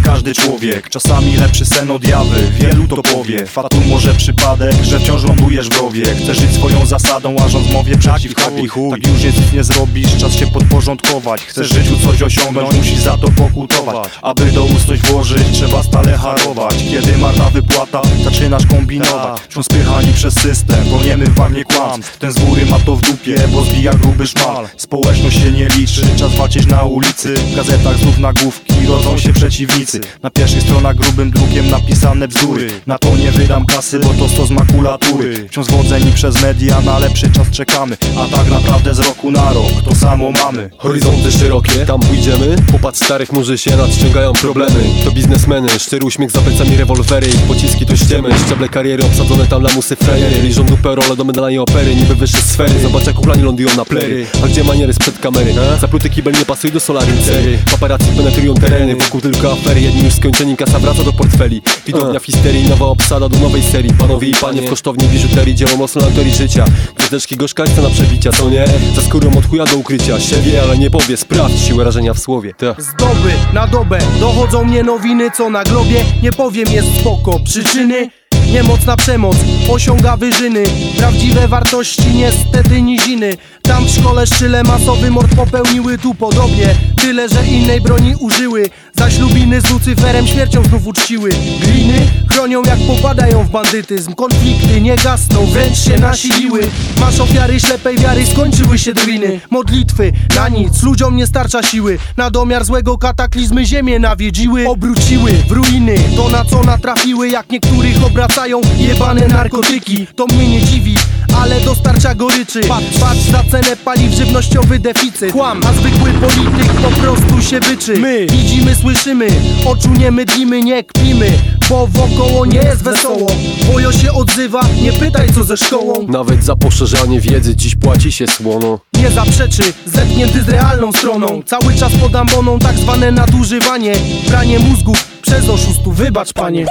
każdy człowiek Czasami lepszy sen od jawy, wielu to powie Fatum może przypadek, że wciąż lądujesz w rowie Chcesz żyć swoją zasadą, a rząd mowie przeciw chuj, chuj. Tak już nic nie zrobisz, czas się podporządkować. Chcesz w życiu coś osiągnąć, musisz za to pokutować. Aby do ust coś włożyć, trzeba stale harować. Kiedy marna wypłata, zaczynasz kombinować. Wciąż spychani przez system, toniemy w bagnie kłamstw. Ten z góry ma to w dupie, bo zbija gruby szmal. Społeczność się nie liczy, czas walczyć na ulicy. W gazetach znów nagłówki, rodzą się przeciwnicy Na pierwszych stronach grubym drukiem napisane bzdury. Na to nie wydam kasy, bo to stos makulatury. Wciąż zwodzeni przez media, na lepszy czas czekamy. A tak naprawdę z roku na rok, to samo mamy. Horyzonty szerokie, tam pójdziemy. Popatrz starych murzy się nadciągają problemy. To biznesmeny, szczery uśmiech za plecami rewolwery Ich pociski to ściemy, szczeble kariery obsadzone tam lamusy frajery Liżą dupę role do medalani opery, niby wyższe sfery. Zobacz jak uklani lądują na plery. A gdzie maniery sprzed kamery? Zapluty kibel nie pasuje do solarium cery. Paparazzi penetrują tereny, wokół tylko afery Jedni już skończeni, kasa wraca do portfeli. Widownia w histerii, nowa obsada do nowej serii. Panowie i panie w kosztowni biżuterii Dzieło mocno na teorii życia. Gwiazdeczki gorzkańca na przebicia, co nie? Za skórą od chuja do ukrycia. Się wie, ale nie powie, sprawdź siłę rażenia w słowie. Ta. Z doby na dobę dochodzą mnie nowiny, co na globie Nie powiem jest spoko, przyczyny Niemocna przemoc osiąga wyżyny. Prawdziwe wartości niestety niziny. Tam w szkole szczyle masowy mord popełniły tu podobnie. Tyle, że innej broni użyły Zaś lubiny z Lucyferem śmiercią znów uczciły. Gliny chronią jak popadają w bandytyzm. Konflikty nie gasną, wręcz się nasiliły. Masz ofiary ślepej wiary, skończyły się drwiny. Modlitwy na nic, ludziom nie starcza siły. Na domiar złego kataklizmy ziemię nawiedziły. Obróciły w ruiny to na co natrafiły. Jak niektórych obracają jebane narkotyki To mnie nie dziwi, ale dostarcza goryczy. Patrz, patrz za cenę paliw, żywnościowy deficyt. Kłam, a zwykły polityk po prostu się wyczy. My widzimy, słyszymy, oczu nie mydlimy, nie kpimy Bo wokoło nie jest wesoło. Bojo się odzywa, nie pytaj co ze szkołą. Nawet za poszerzanie wiedzy dziś płaci się słono. Nie zaprzeczy, zetknięty z realną stroną. Cały czas pod amboną tak zwane nadużywanie. Branie mózgów przez oszustów, wybacz panie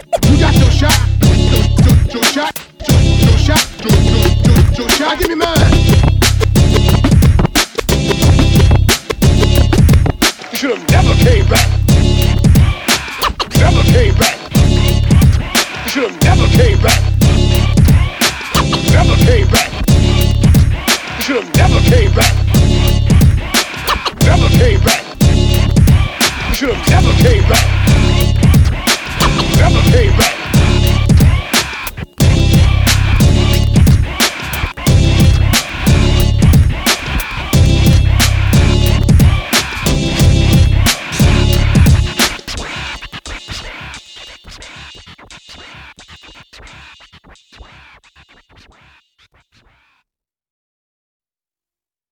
I give you mine. You should have never came back. Never came back. You should have never came back. Never came back. You should have never came back. Never came back. You should have never came back. Never came back.